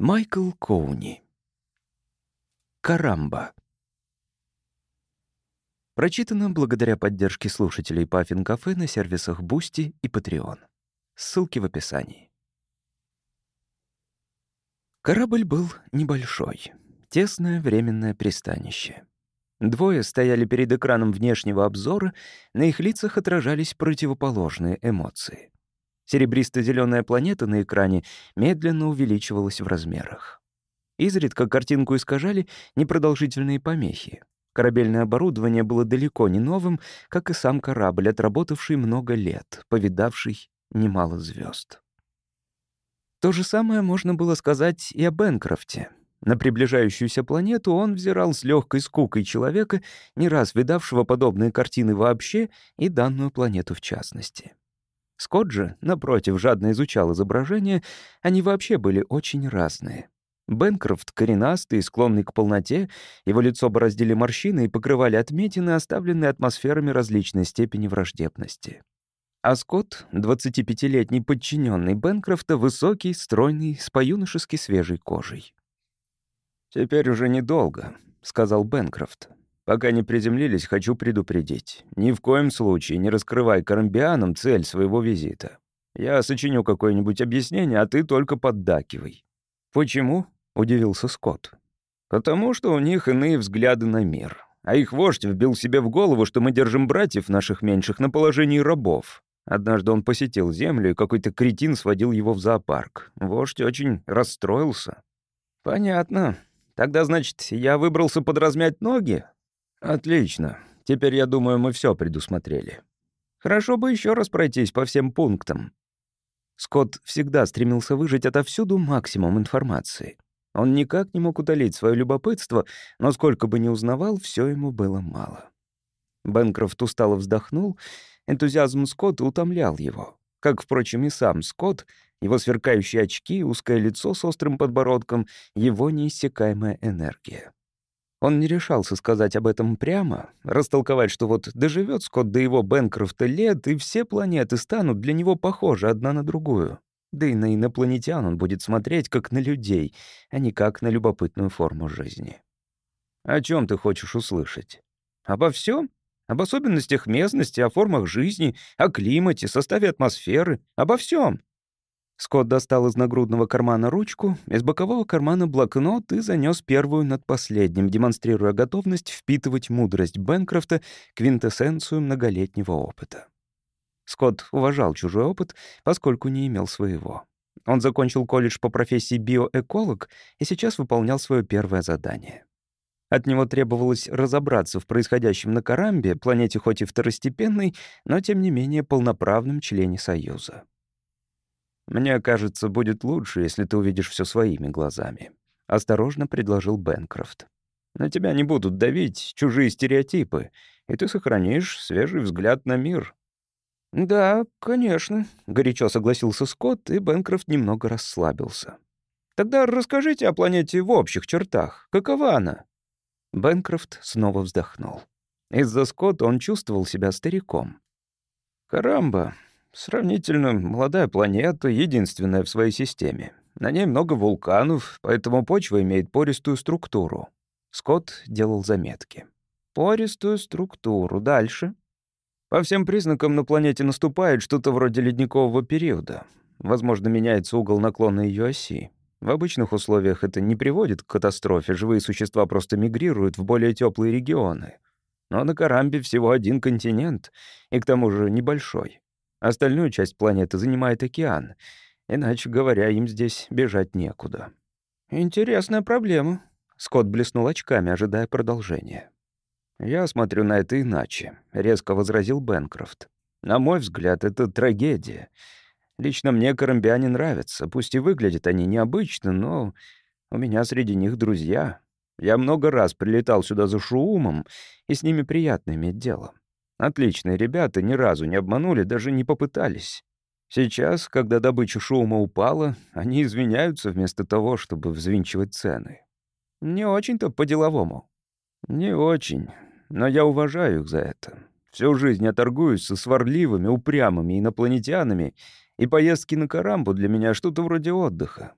Майкл Коуни. Карамба. Прочитано благодаря поддержке слушателей Паффин Кафе на сервисах Бусти и Patreon. Ссылки в описании. Корабль был небольшой. Тесное временное пристанище. Двое стояли перед экраном внешнего обзора, на их лицах отражались противоположные эмоции. Серебристо-зеленая планета на экране медленно увеличивалась в размерах. Изредка картинку искажали непродолжительные помехи. Корабельное оборудование было далеко не новым, как и сам корабль, отработавший много лет, повидавший немало звезд. То же самое можно было сказать и о Бенкрофте. На приближающуюся планету он взирал с легкой скукой человека, не раз видавшего подобные картины вообще и данную планету в частности. Скотт же, напротив, жадно изучал изображения, они вообще были очень разные. Бенкрофт коренастый, склонный к полноте, его лицо бороздили морщины и покрывали отметины, оставленные атмосферами различной степени враждебности. А Скотт, 25-летний подчиненный Бенкрофта, высокий, стройный, с по-юношески свежей кожей. «Теперь уже недолго», — сказал Бенкрофт. Пока не приземлились, хочу предупредить. Ни в коем случае не раскрывай карамбианам цель своего визита. Я сочиню какое-нибудь объяснение, а ты только поддакивай». «Почему?» — удивился Скотт. «Потому что у них иные взгляды на мир. А их вождь вбил себе в голову, что мы держим братьев наших меньших на положении рабов. Однажды он посетил Землю, и какой-то кретин сводил его в зоопарк. Вождь очень расстроился». «Понятно. Тогда, значит, я выбрался подразмять ноги? «Отлично. Теперь, я думаю, мы все предусмотрели. Хорошо бы еще раз пройтись по всем пунктам». Скотт всегда стремился выжать отовсюду максимум информации. Он никак не мог утолить свое любопытство, но сколько бы ни узнавал, все ему было мало. Бенкрофт устало вздохнул, энтузиазм Скотта утомлял его. Как, впрочем, и сам Скотт, его сверкающие очки, узкое лицо с острым подбородком, его неиссякаемая энергия. Он не решался сказать об этом прямо, растолковать, что вот доживет Скотт до его Бенкрофта лет, и все планеты станут для него похожи одна на другую. Да и на инопланетян он будет смотреть как на людей, а не как на любопытную форму жизни. О чем ты хочешь услышать? Обо всем? Об особенностях местности, о формах жизни, о климате, составе атмосферы, обо всем. Скотт достал из нагрудного кармана ручку, из бокового кармана блокнот и занес первую над последним, демонстрируя готовность впитывать мудрость Бенкрофта, квинтэссенцию многолетнего опыта. Скотт уважал чужой опыт, поскольку не имел своего. Он закончил колледж по профессии биоэколог и сейчас выполнял свое первое задание. От него требовалось разобраться в происходящем на Карамбе, планете хоть и второстепенной, но тем не менее полноправном члене Союза. «Мне кажется, будет лучше, если ты увидишь все своими глазами», — осторожно предложил Бенкрофт. «На тебя не будут давить чужие стереотипы, и ты сохранишь свежий взгляд на мир». «Да, конечно», — горячо согласился Скотт, и Бенкрофт немного расслабился. «Тогда расскажите о планете в общих чертах. Какова она?» Бенкрофт снова вздохнул. Из-за Скотта он чувствовал себя стариком. «Карамба, Сравнительно молодая планета, единственная в своей системе. На ней много вулканов, поэтому почва имеет пористую структуру. Скотт делал заметки. Пористую структуру. Дальше. По всем признакам на планете наступает что-то вроде ледникового периода. Возможно, меняется угол наклона ее оси. В обычных условиях это не приводит к катастрофе, живые существа просто мигрируют в более теплые регионы. Но на Карамбе всего один континент, и к тому же небольшой. Остальную часть планеты занимает океан. Иначе говоря, им здесь бежать некуда. «Интересная проблема», — Скотт блеснул очками, ожидая продолжения. «Я смотрю на это иначе», — резко возразил Бенкрофт. «На мой взгляд, это трагедия. Лично мне карамбиане нравятся, пусть и выглядят они необычно, но у меня среди них друзья. Я много раз прилетал сюда за шумом, и с ними приятно иметь дело. Отличные ребята, ни разу не обманули, даже не попытались. Сейчас, когда добыча шума упала, они извиняются вместо того, чтобы взвинчивать цены. Не очень-то по-деловому. Не очень, но я уважаю их за это. Всю жизнь я торгуюсь со сварливыми, упрямыми инопланетянами, и поездки на Карамбу для меня что-то вроде отдыха.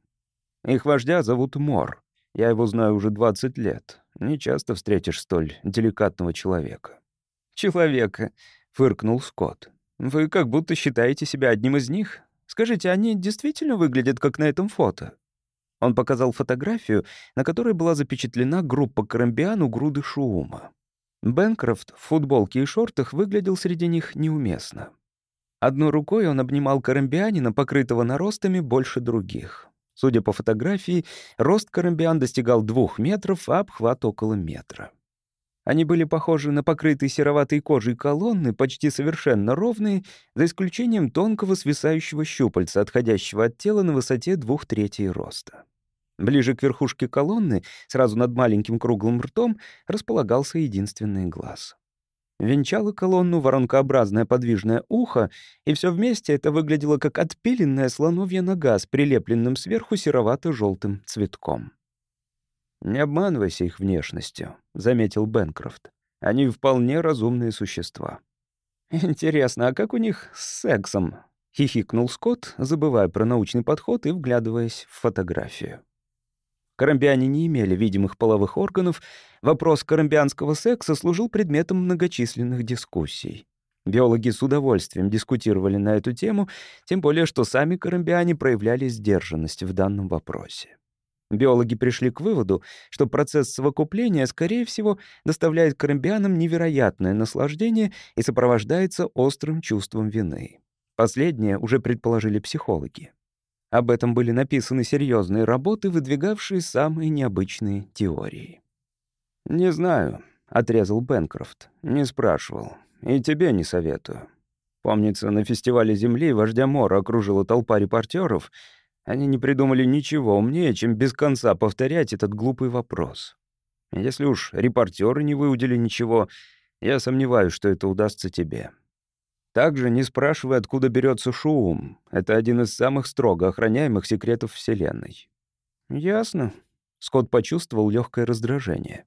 Их вождя зовут Мор. Я его знаю уже 20 лет. Не часто встретишь столь деликатного человека». «Человека», — фыркнул Скотт. «Вы как будто считаете себя одним из них. Скажите, они действительно выглядят как на этом фото?» Он показал фотографию, на которой была запечатлена группа карамбиан у груды шуума. Бенкрофт в футболке и шортах выглядел среди них неуместно. Одной рукой он обнимал карамбианина, покрытого наростами больше других. Судя по фотографии, рост карамбиан достигал двух метров, а обхват около метра. Они были похожи на покрытые сероватой кожей колонны, почти совершенно ровные, за исключением тонкого свисающего щупальца, отходящего от тела на высоте двух третей роста. Ближе к верхушке колонны, сразу над маленьким круглым ртом, располагался единственный глаз. Венчало колонну воронкообразное подвижное ухо, и все вместе это выглядело как отпиленная слоновья нога с прилепленным сверху серовато-желтым цветком. «Не обманывайся их внешностью», — заметил Бенкрофт. «Они вполне разумные существа». «Интересно, а как у них с сексом?» — хихикнул Скотт, забывая про научный подход и вглядываясь в фотографию. Карамбиане не имели видимых половых органов, вопрос карамбианского секса служил предметом многочисленных дискуссий. Биологи с удовольствием дискутировали на эту тему, тем более что сами карамбиане проявляли сдержанность в данном вопросе. Биологи пришли к выводу, что процесс совокупления, скорее всего, доставляет карамбианам невероятное наслаждение и сопровождается острым чувством вины. Последнее уже предположили психологи. Об этом были написаны серьезные работы, выдвигавшие самые необычные теории. «Не знаю», — отрезал Бенкрофт. «Не спрашивал. И тебе не советую. Помнится, на фестивале Земли вождя Мора окружила толпа репортеров. Они не придумали ничего умнее, чем без конца повторять этот глупый вопрос. Если уж репортеры не выудили ничего, я сомневаюсь, что это удастся тебе. Также не спрашивай, откуда берется шум. Это один из самых строго охраняемых секретов Вселенной. Ясно. Скотт почувствовал легкое раздражение.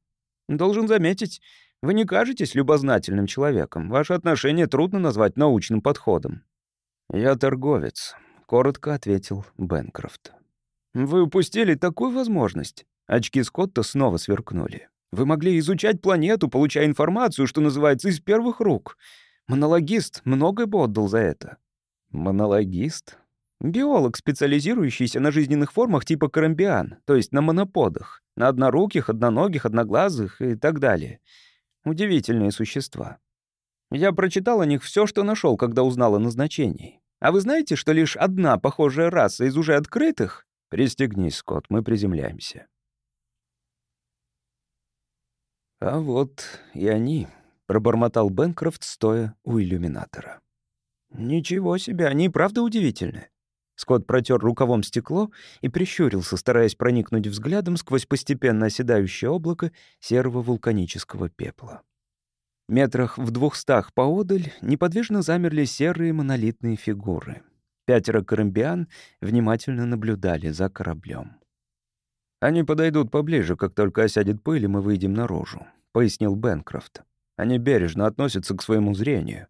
Должен заметить, вы не кажетесь любознательным человеком. Ваше отношение трудно назвать научным подходом. Я торговец, коротко ответил Бенкрофт. Вы упустили такую возможность. Очки Скотта снова сверкнули. Вы могли изучать планету, получая информацию, что называется, из первых рук. Монологист многое бы отдал за это. Монологист? Биолог, специализирующийся на жизненных формах типа карамбиан, то есть на моноподах, на одноруких, одноногих, одноглазых и так далее. Удивительные существа. Я прочитал о них все, что нашел, когда узнал о назначении. А вы знаете, что лишь одна похожая раса из уже открытых? Пристегнись, Скотт, мы приземляемся. А вот и они. — пробормотал Бенкрофт, стоя у иллюминатора. «Ничего себе, они правда удивительны». Скотт протер рукавом стекло и прищурился, стараясь проникнуть взглядом сквозь постепенно оседающее облако серого вулканического пепла. Метрах в двухстах поодаль неподвижно замерли серые монолитные фигуры. Пятеро карамбиан внимательно наблюдали за кораблем. «Они подойдут поближе, как только осядет пыль, и мы выйдем наружу», — пояснил Бенкрофт. Они бережно относятся к своему зрению.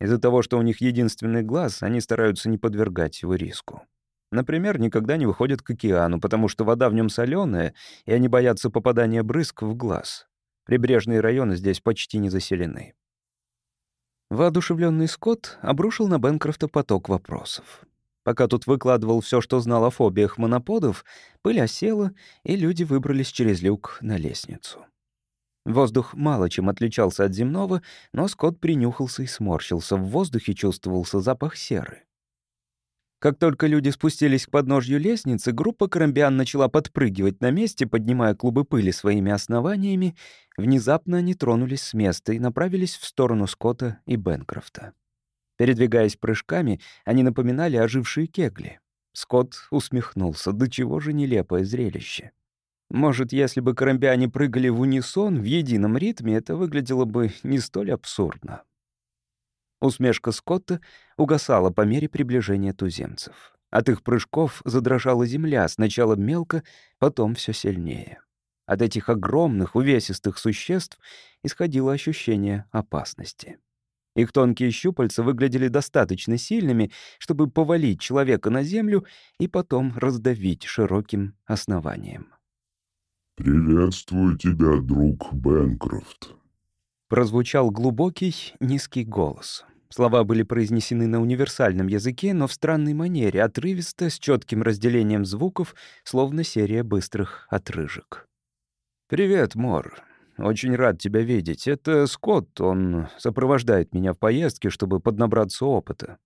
Из-за того, что у них единственный глаз, они стараются не подвергать его риску. Например, никогда не выходят к океану, потому что вода в нем соленая, и они боятся попадания брызг в глаз. Прибрежные районы здесь почти не заселены. Воодушевленный Скотт обрушил на Бенкрофта поток вопросов. Пока тут выкладывал все, что знал о фобиях моноподов, пыль осела, и люди выбрались через люк на лестницу. Воздух мало чем отличался от земного, но Скотт принюхался и сморщился. В воздухе чувствовался запах серы. Как только люди спустились к подножью лестницы, группа карамбиан начала подпрыгивать на месте, поднимая клубы пыли своими основаниями. Внезапно они тронулись с места и направились в сторону Скотта и Бенкрофта. Передвигаясь прыжками, они напоминали ожившие кегли. Скотт усмехнулся. До чего же нелепое зрелище. Может, если бы карамбиане прыгали в унисон, в едином ритме, это выглядело бы не столь абсурдно. Усмешка Скотта угасала по мере приближения туземцев. От их прыжков задрожала земля, сначала мелко, потом все сильнее. От этих огромных, увесистых существ исходило ощущение опасности. Их тонкие щупальца выглядели достаточно сильными, чтобы повалить человека на землю и потом раздавить широким основанием. «Приветствую тебя, друг Бэнкрофт», — прозвучал глубокий, низкий голос. Слова были произнесены на универсальном языке, но в странной манере, отрывисто, с четким разделением звуков, словно серия быстрых отрыжек. «Привет, Мор. Очень рад тебя видеть. Это Скотт, он сопровождает меня в поездке, чтобы поднабраться опыта».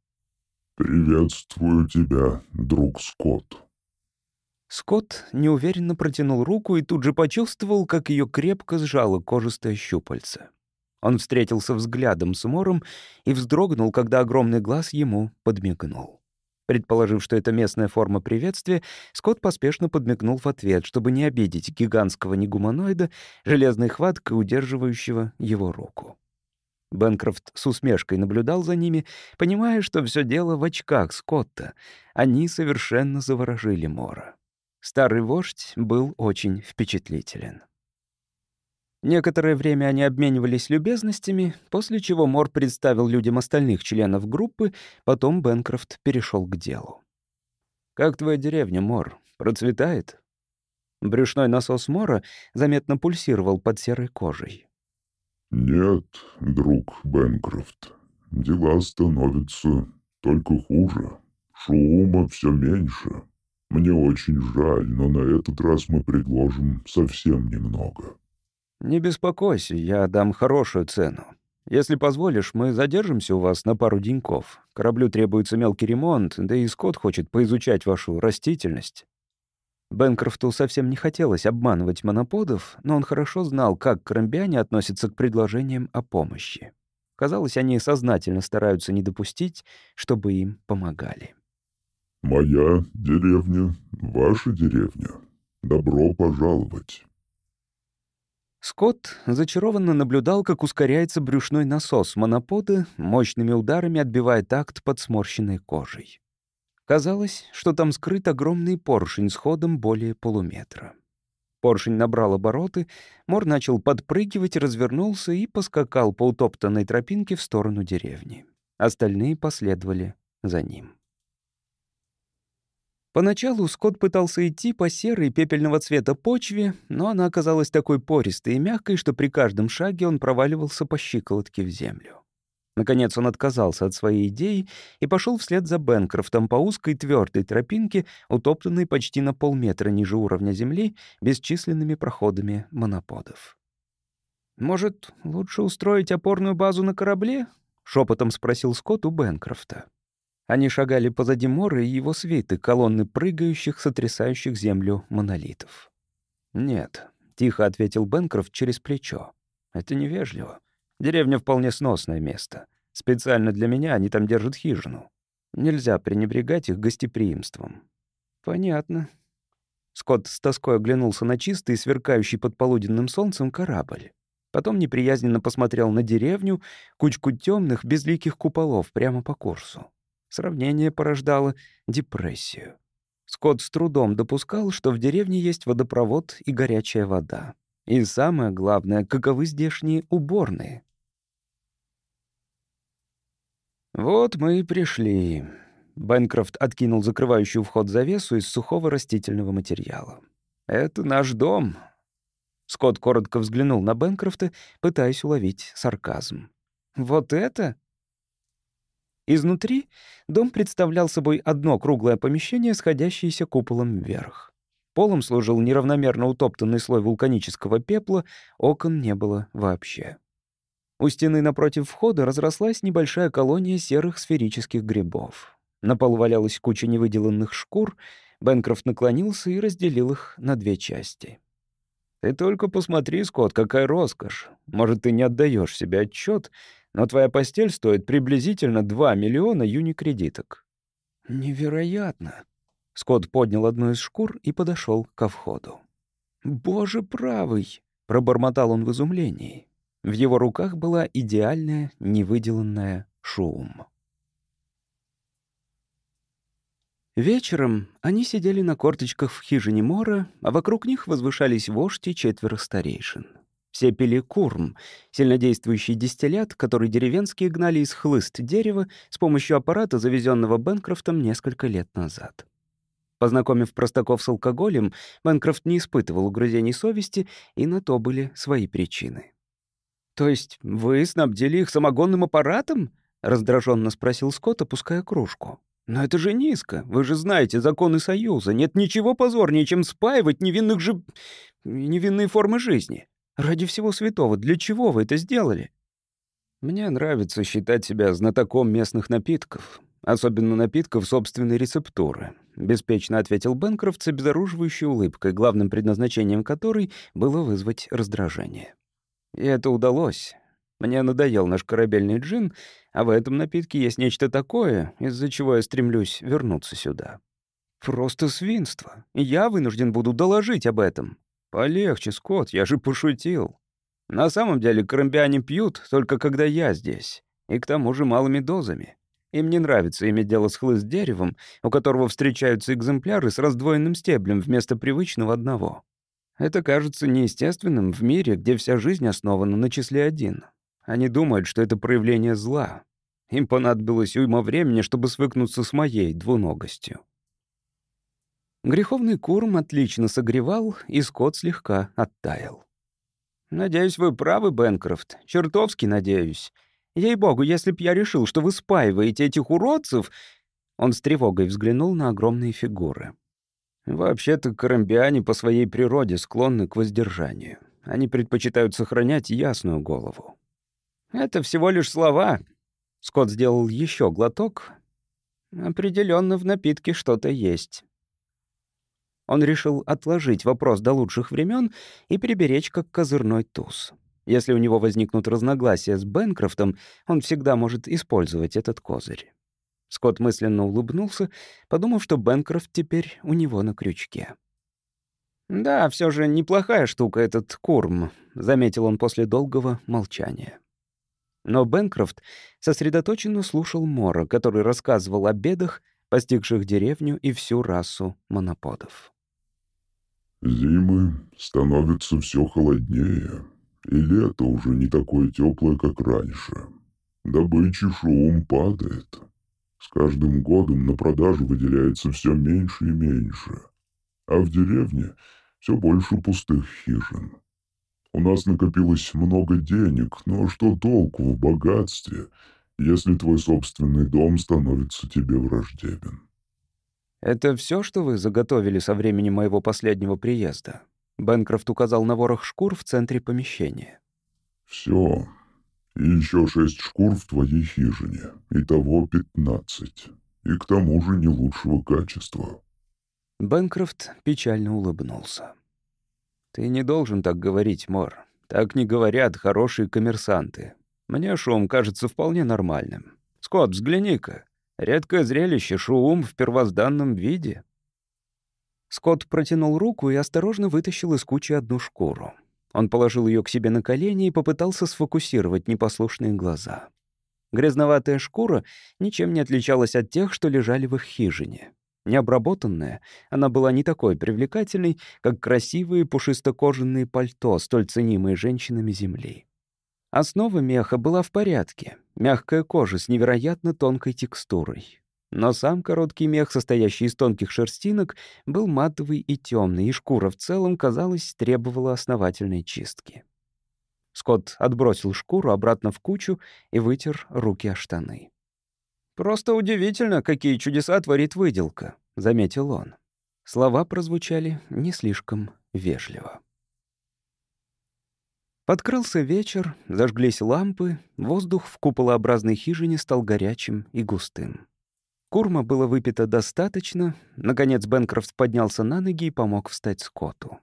«Приветствую тебя, друг Скотт». Скотт неуверенно протянул руку и тут же почувствовал, как ее крепко сжало кожистое щупальце. Он встретился взглядом с Мором и вздрогнул, когда огромный глаз ему подмигнул. Предположив, что это местная форма приветствия, Скотт поспешно подмигнул в ответ, чтобы не обидеть гигантского негуманоида, железной хваткой удерживающего его руку. Бенкрофт с усмешкой наблюдал за ними, понимая, что все дело в очках Скотта. Они совершенно заворожили Мора. Старый вождь был очень впечатлителен. Некоторое время они обменивались любезностями, после чего Мор представил людям остальных членов группы, потом Бенкрофт перешел к делу. «Как твоя деревня, Мор? Процветает?» Брюшной насос Мора заметно пульсировал под серой кожей. «Нет, друг Бенкрофт, дела становятся только хуже. Шума все меньше. Мне очень жаль, но на этот раз мы предложим совсем немного». «Не беспокойся, я дам хорошую цену. Если позволишь, мы задержимся у вас на пару деньков. Кораблю требуется мелкий ремонт, да и Скотт хочет поизучать вашу растительность». Бенкрофту совсем не хотелось обманывать моноподов, но он хорошо знал, как карамбиане относятся к предложениям о помощи. Казалось, они сознательно стараются не допустить, чтобы им помогали. «Моя деревня, ваша деревня. Добро пожаловать». Скотт зачарованно наблюдал, как ускоряется брюшной насос монопода, мощными ударами отбивая такт под сморщенной кожей. Казалось, что там скрыт огромный поршень с ходом более полуметра. Поршень набрал обороты, Мор начал подпрыгивать, развернулся и поскакал по утоптанной тропинке в сторону деревни. Остальные последовали за ним. Поначалу Скотт пытался идти по серой пепельного цвета почве, но она оказалась такой пористой и мягкой, что при каждом шаге он проваливался по щиколотке в землю. Наконец он отказался от своей идеи и пошел вслед за Бенкрофтом по узкой твердой тропинке, утоптанной почти на полметра ниже уровня земли, бесчисленными проходами моноподов. «Может, лучше устроить опорную базу на корабле?» — шепотом спросил Скотт у Бенкрофта. Они шагали позади Мора и его свиты, колонны прыгающих, сотрясающих землю монолитов. «Нет», — тихо ответил Бенкрофт через плечо. «Это невежливо. Деревня вполне сносное место. Специально для меня они там держат хижину. Нельзя пренебрегать их гостеприимством». «Понятно». Скотт с тоской оглянулся на чистый, сверкающий под полуденным солнцем корабль. Потом неприязненно посмотрел на деревню, кучку темных, безликих куполов прямо по курсу. Сравнение порождало депрессию. Скотт с трудом допускал, что в деревне есть водопровод и горячая вода. И самое главное, каковы здешние уборные. «Вот мы и пришли». Бэнкрофт откинул закрывающую вход завесу из сухого растительного материала. «Это наш дом». Скотт коротко взглянул на Бэнкрофта, пытаясь уловить сарказм. «Вот это?» Изнутри дом представлял собой одно круглое помещение, сходящееся куполом вверх. Полом служил неравномерно утоптанный слой вулканического пепла, окон не было вообще. У стены напротив входа разрослась небольшая колония серых сферических грибов. На полу валялась куча невыделанных шкур, Бенкрофт наклонился и разделил их на две части. «Ты только посмотри, Скотт, какая роскошь! Может, ты не отдаешь себе отчет, но твоя постель стоит приблизительно 2 миллиона юникредиток». «Невероятно!» Скотт поднял одну из шкур и подошел ко входу. «Боже правый!» — пробормотал он в изумлении. В его руках была идеальная, невыделанная шум. Вечером они сидели на корточках в хижине Мора, а вокруг них возвышались вождь и четверо старейшин. Все пили курм, сильнодействующий дистиллят, который деревенские гнали из хлыст дерева с помощью аппарата, завезенного Бенкрофтом несколько лет назад. Познакомив простаков с алкоголем, Бенкрофт не испытывал угрызений совести, и на то были свои причины. «То есть вы снабдили их самогонным аппаратом?» — раздраженно спросил Скотт, опуская кружку. «Но это же низко. Вы же знаете законы Союза. Нет ничего позорнее, чем спаивать невинных же... невинные формы жизни. Ради всего святого, для чего вы это сделали?» «Мне нравится считать себя знатоком местных напитков, особенно напитков собственной рецептуры», — беспечно ответил Бенкрофт с обезоруживающей улыбкой, главным предназначением которой было вызвать раздражение. И это удалось. Мне надоел наш корабельный джин, а в этом напитке есть нечто такое, из-за чего я стремлюсь вернуться сюда. Просто свинство. Я вынужден буду доложить об этом. Полегче, Скотт, я же пошутил. На самом деле карамбиане пьют только когда я здесь, и к тому же малыми дозами. Им не нравится иметь дело с хлыст-деревом, у которого встречаются экземпляры с раздвоенным стеблем вместо привычного одного. Это кажется неестественным в мире, где вся жизнь основана на числе один. Они думают, что это проявление зла. Им понадобилось уйма времени, чтобы свыкнуться с моей двуногостью. Греховный курм отлично согревал, и скот слегка оттаял. «Надеюсь, вы правы, Бенкрофт. Чертовски надеюсь. Ей-богу, если б я решил, что вы спаиваете этих уродцев...» Он с тревогой взглянул на огромные фигуры. Вообще-то карамбиане по своей природе склонны к воздержанию. Они предпочитают сохранять ясную голову. Это всего лишь слова. Скотт сделал еще глоток. Определенно в напитке что-то есть. Он решил отложить вопрос до лучших времен и приберечь как козырной туз. Если у него возникнут разногласия с Бенкрофтом, он всегда может использовать этот козырь. Скотт мысленно улыбнулся, подумав, что Бенкрофт теперь у него на крючке. «Да, все же неплохая штука этот курм», — заметил он после долгого молчания. Но Бенкрофт сосредоточенно слушал Мора, который рассказывал о бедах, постигших деревню и всю расу моноподов. «Зимы становятся все холоднее, и лето уже не такое теплое, как раньше. Добычи шум падает. С каждым годом на продажу выделяется все меньше и меньше, а в деревне все больше пустых хижин. У нас накопилось много денег, но что толку в богатстве, если твой собственный дом становится тебе враждебен? «Это все, что вы заготовили со времени моего последнего приезда?» Бенкрофт указал на ворох шкур в центре помещения. «Все. И еще шесть шкур в твоей хижине. Итого пятнадцать. И к тому же не лучшего качества». Бэнкрофт печально улыбнулся. «Ты не должен так говорить, Мор. Так не говорят хорошие коммерсанты. Мне шум кажется вполне нормальным. Скотт, взгляни-ка. Редкое зрелище, шум в первозданном виде». Скотт протянул руку и осторожно вытащил из кучи одну шкуру. Он положил ее к себе на колени и попытался сфокусировать непослушные глаза. Грязноватая шкура ничем не отличалась от тех, что лежали в их хижине. Необработанная, она была не такой привлекательной, как красивые пушисто-кожаные пальто, столь ценимые женщинами Земли. Основа меха была в порядке. Мягкая кожа с невероятно тонкой текстурой. Но сам короткий мех, состоящий из тонких шерстинок, был матовый и темный, и шкура в целом, казалось, требовала основательной чистки. Скотт отбросил шкуру обратно в кучу и вытер руки о штаны. «Просто удивительно, какие чудеса творит выделка», — заметил он. Слова прозвучали не слишком вежливо. Подкрылся вечер, зажглись лампы, воздух в куполообразной хижине стал горячим и густым. Курма было выпито достаточно. Наконец Бенкрофт поднялся на ноги и помог встать Скотту.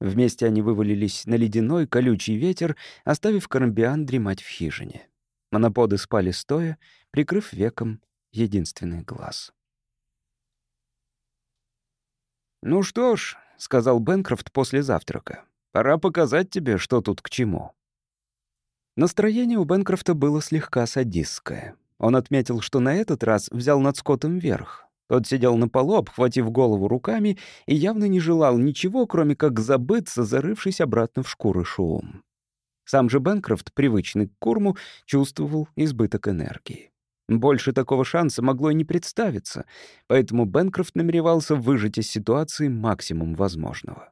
Вместе они вывалились на ледяной колючий ветер, оставив Карамбиан дремать в хижине. Моноподы спали стоя, прикрыв веком единственный глаз. «Ну что ж», — сказал Бенкрофт после завтрака, — «пора показать тебе, что тут к чему». Настроение у Бенкрофта было слегка садистское. Он отметил, что на этот раз взял над Скоттом верх. Тот сидел на полу, обхватив голову руками, и явно не желал ничего, кроме как забыться, зарывшись обратно в шкуры шум. Сам же Бенкрофт, привычный к Курму, чувствовал избыток энергии. Больше такого шанса могло и не представиться, поэтому Бенкрофт намеревался выжать из ситуации максимум возможного.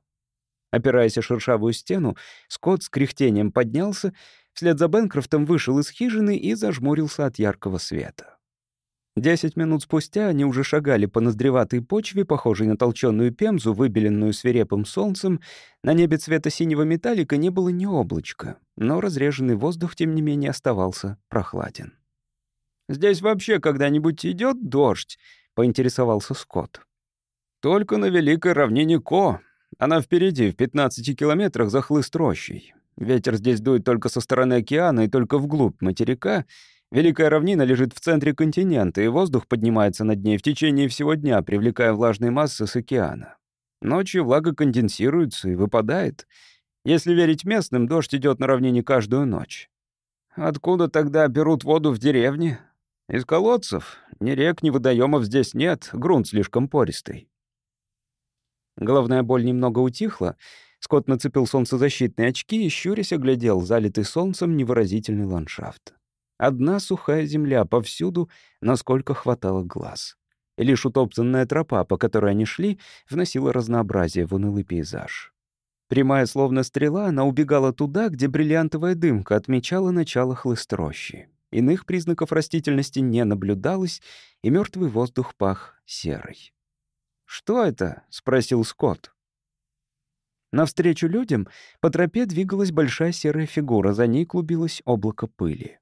Опираясь о шершавую стену, Скотт с кряхтением поднялся, вслед за Бенкрофтом вышел из хижины и зажмурился от яркого света. Десять минут спустя они уже шагали по ноздреватой почве, похожей на толченую пемзу, выбеленную свирепым солнцем. На небе цвета синего металлика не было ни облачка, но разреженный воздух, тем не менее, оставался прохладен. «Здесь вообще когда-нибудь идет дождь?» — поинтересовался Скотт. «Только на великой равнине Ко. Она впереди, в 15 километрах за хлыст рощей. Ветер здесь дует только со стороны океана и только вглубь материка. Великая равнина лежит в центре континента, и воздух поднимается над ней в течение всего дня, привлекая влажные массы с океана. Ночью влага конденсируется и выпадает. Если верить местным, дождь идет на равнине каждую ночь. Откуда тогда берут воду в деревне? Из колодцев. Ни рек, ни водоемов здесь нет, грунт слишком пористый. Головная боль немного утихла. Скотт нацепил солнцезащитные очки и, щурясь, оглядел залитый солнцем невыразительный ландшафт. Одна сухая земля повсюду, насколько хватало глаз. Лишь утоптанная тропа, по которой они шли, вносила разнообразие в унылый пейзаж. Прямая, словно стрела, она убегала туда, где бриллиантовая дымка отмечала начало хлыстрощи. Иных признаков растительности не наблюдалось, и мертвый воздух пах серой. «Что это?» — спросил Скотт. Навстречу людям по тропе двигалась большая серая фигура, за ней клубилось облако пыли.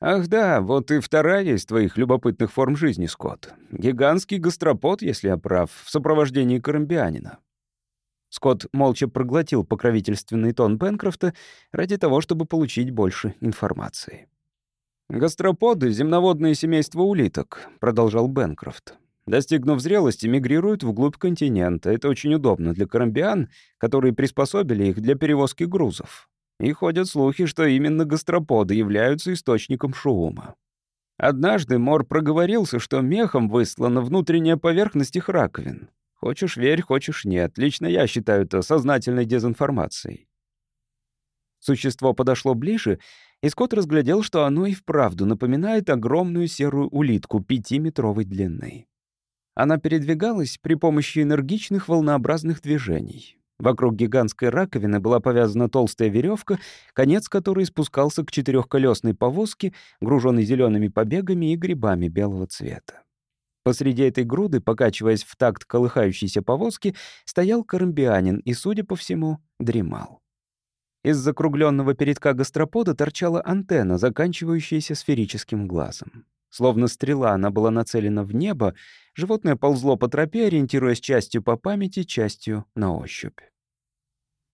«Ах да, вот и вторая из твоих любопытных форм жизни, Скотт. Гигантский гастропод, если я прав, в сопровождении колумбианина». Скотт молча проглотил покровительственный тон Бенкрофта ради того, чтобы получить больше информации. «Гастроподы — земноводные семейства улиток», — продолжал Бенкрофт. «Достигнув зрелости, мигрируют вглубь континента. Это очень удобно для карамбиан, которые приспособили их для перевозки грузов. И ходят слухи, что именно гастроподы являются источником шума. Однажды Мор проговорился, что мехом выслана внутренняя поверхность их раковин. Хочешь — верь, хочешь — нет. Лично я считаю это сознательной дезинформацией. Существо подошло ближе, и Скотт разглядел, что оно и вправду напоминает огромную серую улитку пятиметровой длины. Она передвигалась при помощи энергичных волнообразных движений. Вокруг гигантской раковины была повязана толстая веревка, конец которой спускался к четырехколесной повозке, груженной зелеными побегами и грибами белого цвета. Посреди этой груды, покачиваясь в такт колыхающейся повозки, стоял карамбианин и, судя по всему, дремал. Из закругленного передка гастропода торчала антенна, заканчивающаяся сферическим глазом. Словно стрела, она была нацелена в небо, животное ползло по тропе, ориентируясь частью по памяти, частью на ощупь.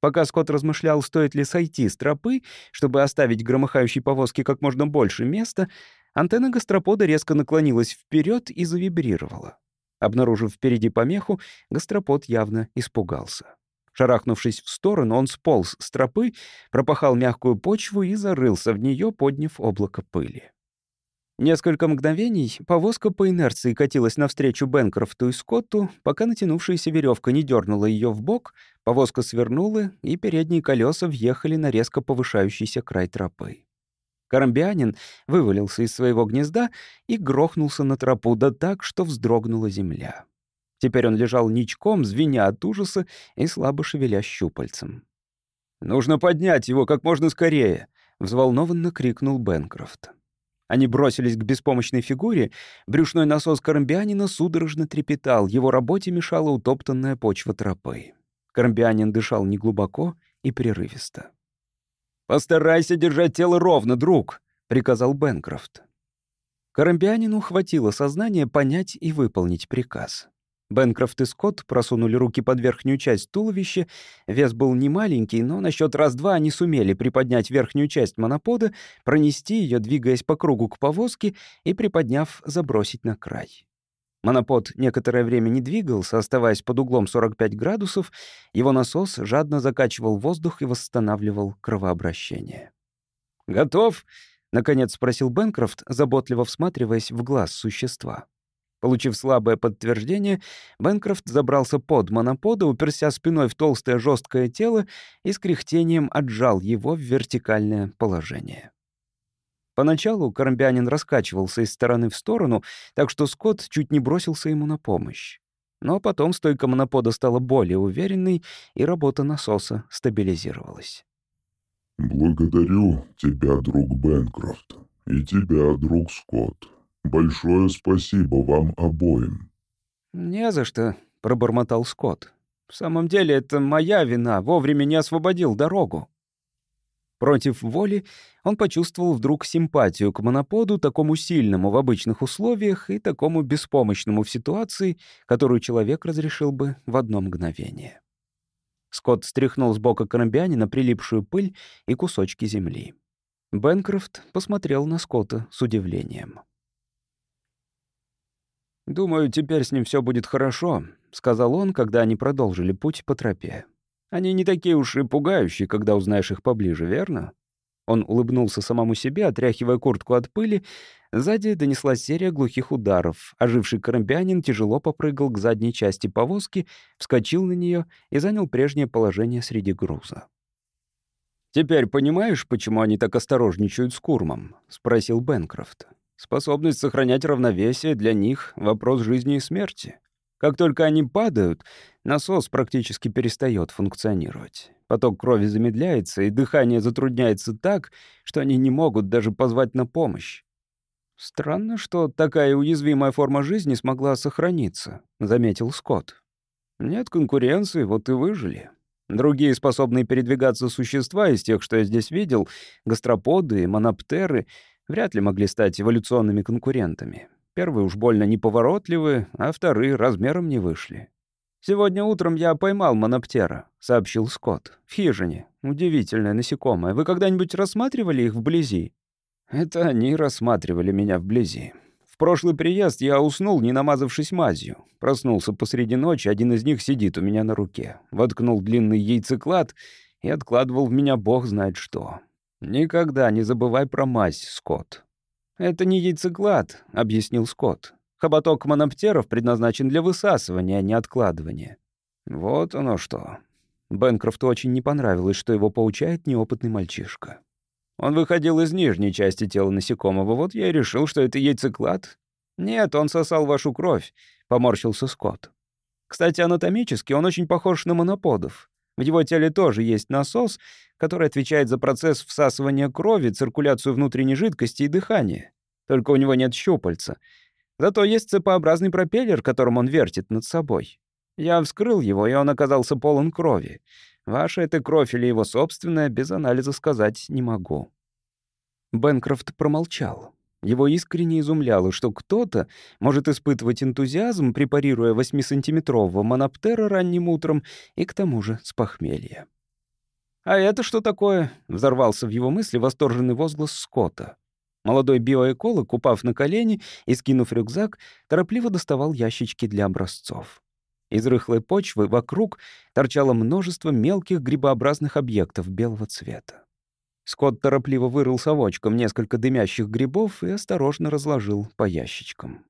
Пока Скотт размышлял, стоит ли сойти с тропы, чтобы оставить громыхающей повозке как можно больше места, антенна гастропода резко наклонилась вперед и завибрировала. Обнаружив впереди помеху, гастропод явно испугался. Шарахнувшись в сторону, он сполз с тропы, пропахал мягкую почву и зарылся в нее, подняв облако пыли. Несколько мгновений повозка по инерции катилась навстречу Бенкрофту и Скотту, пока натянувшаяся веревка не дернула ее в бок, повозка свернула, и передние колеса въехали на резко повышающийся край тропы. Карамбианин вывалился из своего гнезда и грохнулся на тропу, да так, что вздрогнула земля. Теперь он лежал ничком, звеня от ужаса и слабо шевеля щупальцем. «Нужно поднять его как можно скорее!» — взволнованно крикнул Бенкрофт. Они бросились к беспомощной фигуре. Брюшной насос Карамбианина судорожно трепетал, его работе мешала утоптанная почва тропы. Карамбианин дышал неглубоко и прерывисто. «Постарайся держать тело ровно, друг!» — приказал Бенкрофт. Карамбианину хватило сознания понять и выполнить приказ. Бенкрофт и Скотт просунули руки под верхнюю часть туловища. Вес был не маленький, но на счет раз-два они сумели приподнять верхнюю часть монопода, пронести ее, двигаясь по кругу к повозке и, приподняв, забросить на край. Монопод некоторое время не двигался, оставаясь под углом 45 градусов, его насос жадно закачивал воздух и восстанавливал кровообращение. «Готов?» — наконец спросил Бенкрофт, заботливо всматриваясь в глаз существа. Получив слабое подтверждение, Бенкрофт забрался под монопода, уперся спиной в толстое жесткое тело и с кряхтением отжал его в вертикальное положение. Поначалу Карамбянин раскачивался из стороны в сторону, так что Скотт чуть не бросился ему на помощь. Но потом стойка монопода стала более уверенной, и работа насоса стабилизировалась. «Благодарю тебя, друг Бенкрофт, и тебя, друг Скотт. Большое спасибо вам обоим». «Не за что», — пробормотал Скотт. «В самом деле, это моя вина, вовремя не освободил дорогу». Против воли он почувствовал вдруг симпатию к моноподу, такому сильному в обычных условиях и такому беспомощному в ситуации, которую человек разрешил бы в одно мгновение. Скотт стряхнул с бока на прилипшую пыль и кусочки земли. Бенкрофт посмотрел на Скотта с удивлением. «Думаю, теперь с ним все будет хорошо», — сказал он, когда они продолжили путь по тропе. Они не такие уж и пугающие, когда узнаешь их поближе, верно?» Он улыбнулся самому себе, отряхивая куртку от пыли. Сзади донеслась серия глухих ударов. Оживший карамбянин тяжело попрыгал к задней части повозки, вскочил на нее и занял прежнее положение среди груза. «Теперь понимаешь, почему они так осторожничают с Курмом?» — спросил Бенкрофт. «Способность сохранять равновесие для них — вопрос жизни и смерти. Как только они падают, насос практически перестает функционировать. Поток крови замедляется, и дыхание затрудняется так, что они не могут даже позвать на помощь. «Странно, что такая уязвимая форма жизни смогла сохраниться», — заметил Скотт. «Нет конкуренции, вот и выжили. Другие способные передвигаться существа из тех, что я здесь видел, гастроподы и моноптеры, вряд ли могли стать эволюционными конкурентами. Первые уж больно неповоротливые, а вторые размером не вышли. «Сегодня утром я поймал моноптера», — сообщил Скотт. «В хижине. Удивительное насекомое. Вы когда-нибудь рассматривали их вблизи?» «Это они рассматривали меня вблизи. В прошлый приезд я уснул, не намазавшись мазью. Проснулся посреди ночи, один из них сидит у меня на руке. Воткнул длинный яйцеклад и откладывал в меня бог знает что. Никогда не забывай про мазь, Скотт. «Это не яйцеклад», — объяснил Скотт. «Хоботок моноптеров предназначен для высасывания, а не откладывания». «Вот оно что». Бенкрофту очень не понравилось, что его поучает неопытный мальчишка. «Он выходил из нижней части тела насекомого, вот я и решил, что это яйцеклад». «Нет, он сосал вашу кровь», — поморщился Скотт. «Кстати, анатомически он очень похож на моноподов. В его теле тоже есть насос, который отвечает за процесс всасывания крови, циркуляцию внутренней жидкости и дыхание. Только у него нет щупальца. Зато есть цепообразный пропеллер, которым он вертит над собой. Я вскрыл его, и он оказался полон крови. Ваша это кровь или его собственная, без анализа сказать не могу». Бенкрофт промолчал. Его искренне изумляло, что кто-то может испытывать энтузиазм, препарируя 8-сантиметрового моноптера ранним утром и к тому же с похмелья. «А это что такое?» — взорвался в его мысли восторженный возглас Скотта. Молодой биоэколог, упав на колени и скинув рюкзак, торопливо доставал ящички для образцов. Из рыхлой почвы вокруг торчало множество мелких грибообразных объектов белого цвета. Скотт торопливо вырыл совочком несколько дымящих грибов и осторожно разложил по ящичкам.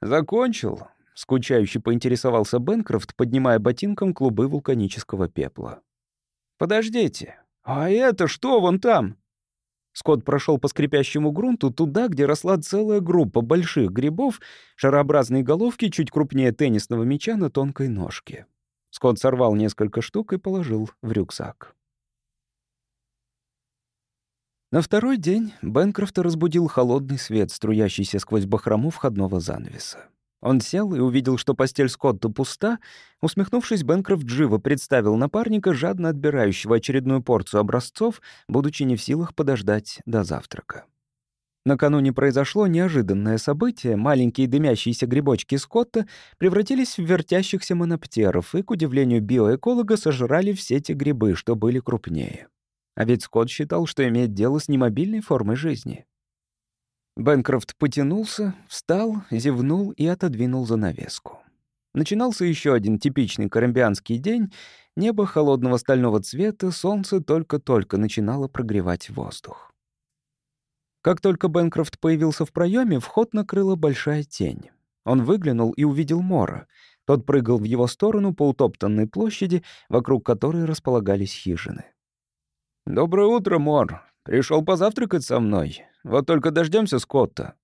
«Закончил?» — скучающе поинтересовался Бенкрофт, поднимая ботинком клубы вулканического пепла. «Подождите, а это что вон там?» Скотт прошел по скрипящему грунту туда, где росла целая группа больших грибов, шарообразные головки чуть крупнее теннисного мяча на тонкой ножке. Скотт сорвал несколько штук и положил в рюкзак. На второй день Бенкрофта разбудил холодный свет, струящийся сквозь бахрому входного занавеса. Он сел и увидел, что постель Скотта пуста. Усмехнувшись, Бенкрофт живо представил напарника, жадно отбирающего очередную порцию образцов, будучи не в силах подождать до завтрака. Накануне произошло неожиданное событие. Маленькие дымящиеся грибочки Скотта превратились в вертящихся моноптеров и, к удивлению биоэколога, сожрали все те грибы, что были крупнее. А ведь Скотт считал, что имеет дело с немобильной формой жизни. Бенкрофт потянулся, встал, зевнул и отодвинул занавеску. Начинался еще один типичный карамбианский день. Небо холодного стального цвета, солнце только-только начинало прогревать воздух. Как только Бенкрофт появился в проеме, вход накрыла большая тень. Он выглянул и увидел Мора. Тот прыгал в его сторону по утоптанной площади, вокруг которой располагались хижины. «Доброе утро, Мор. Пришел позавтракать со мной. Вот только дождемся Скотта».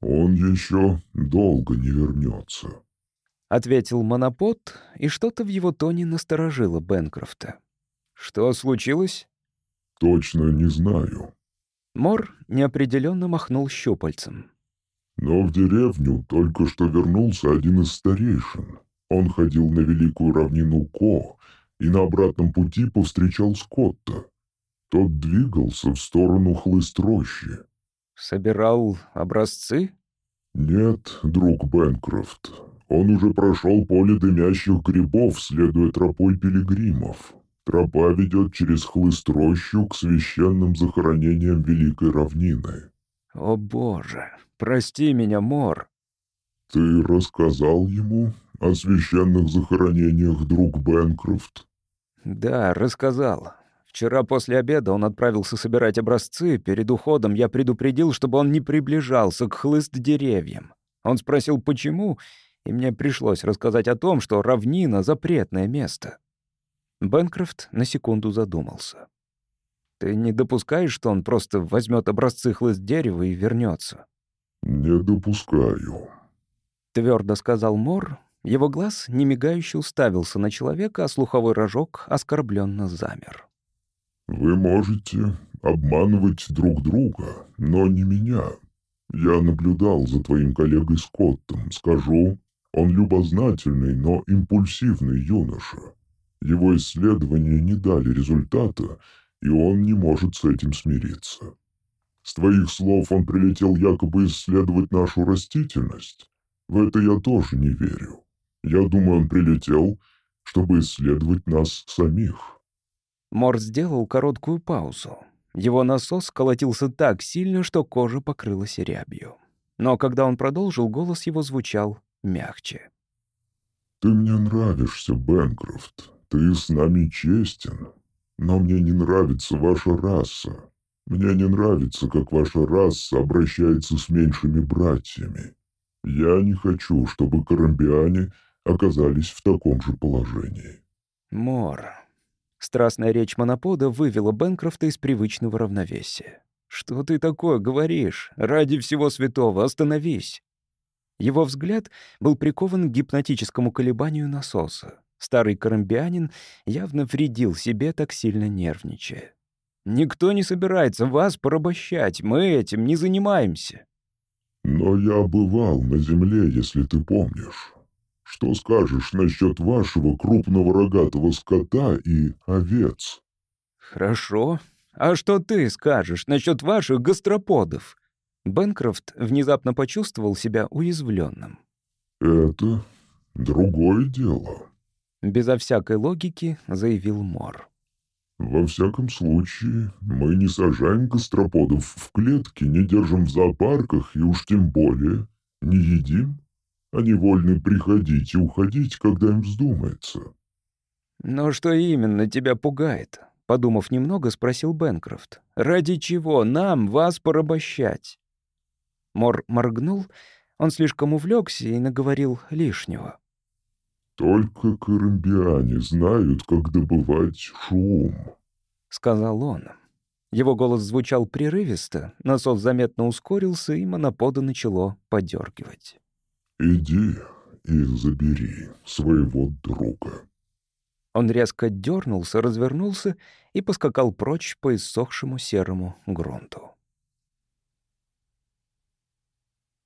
«Он еще долго не вернется», — ответил Монопод, и что-то в его тоне насторожило Бенкрофта. «Что случилось?» «Точно не знаю». Мор неопределенно махнул щупальцем. Но в деревню только что вернулся один из старейшин. Он ходил на великую равнину Ко и на обратном пути повстречал Скотта. Тот двигался в сторону хлыст рощи. «Собирал образцы?» «Нет, друг Бенкрофт. Он уже прошел поле дымящих грибов, следуя тропой пилигримов. Тропа ведет через хлыст рощу к священным захоронениям Великой Равнины». «О боже!» Прости меня, Мор». «Ты рассказал ему о священных захоронениях, друг Бенкрофт?» «Да, рассказал. Вчера после обеда он отправился собирать образцы. Перед уходом я предупредил, чтобы он не приближался к хлыст деревьям. Он спросил, почему, и мне пришлось рассказать о том, что равнина — запретное место». Бенкрофт на секунду задумался. «Ты не допускаешь, что он просто возьмет образцы хлыст дерева и вернется? «Не допускаю», — твердо сказал Мор. Его глаз немигающе уставился на человека, а слуховой рожок оскорбленно замер. «Вы можете обманывать друг друга, но не меня. Я наблюдал за твоим коллегой Скоттом. Скажу, он любознательный, но импульсивный юноша. Его исследования не дали результата, и он не может с этим смириться. С твоих слов он прилетел якобы исследовать нашу растительность. В это я тоже не верю. Я думаю, он прилетел, чтобы исследовать нас самих». Мор сделал короткую паузу. Его насос колотился так сильно, что кожа покрылась рябью. Но когда он продолжил, голос его звучал мягче. «Ты мне нравишься, Бэнкрофт. Ты с нами честен. Но мне не нравится ваша раса. Мне не нравится, как ваша раса обращается с меньшими братьями. Я не хочу, чтобы карамбиане оказались в таком же положении». «Мор». Страстная речь Монопода вывела Бенкрофта из привычного равновесия. «Что ты такое говоришь? Ради всего святого, остановись!» Его взгляд был прикован к гипнотическому колебанию насоса. Старый карамбианин явно вредил себе, так сильно нервничая. Никто не собирается вас порабощать, мы этим не занимаемся». «Но я бывал на земле, если ты помнишь. Что скажешь насчет вашего крупного рогатого скота и овец?» «Хорошо. А что ты скажешь насчет ваших гастроподов?» Бенкрофт внезапно почувствовал себя уязвленным. «Это другое дело», — безо всякой логики заявил Мор. Во всяком случае, мы не сажаем гастроподов в клетки, не держим в зоопарках и уж тем более не едим. Они вольны приходить и уходить, когда им вздумается. «Но что именно тебя пугает?» — подумав немного, спросил Бенкрофт. «Ради чего нам вас порабощать?» Мор моргнул, он слишком увлекся и наговорил лишнего. «Только карамбиане знают, как добывать шум», — сказал он. Его голос звучал прерывисто, насос заметно ускорился, и монопода начало подергивать. «Иди и забери своего друга». Он резко дернулся, развернулся и поскакал прочь по иссохшему серому грунту.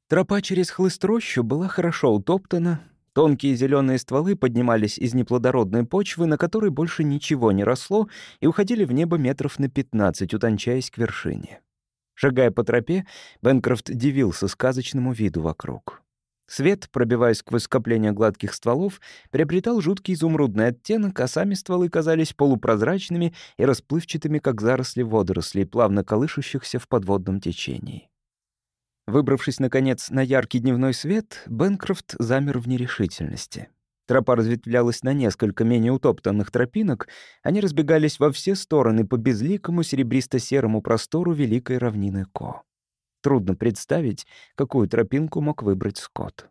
Тропа через хлыст была хорошо утоптана, Тонкие зеленые стволы поднимались из неплодородной почвы, на которой больше ничего не росло, и уходили в небо метров на 15, утончаясь к вершине. Шагая по тропе, Бенкрофт дивился сказочному виду вокруг. Свет, пробиваясь сквозь скопление гладких стволов, приобретал жуткий изумрудный оттенок, а сами стволы казались полупрозрачными и расплывчатыми, как заросли водорослей, плавно колышущихся в подводном течении. Выбравшись, наконец, на яркий дневной свет, Бенкрофт замер в нерешительности. Тропа разветвлялась на несколько менее утоптанных тропинок, они разбегались во все стороны по безликому серебристо-серому простору великой равнины Ко. Трудно представить, какую тропинку мог выбрать Скотт.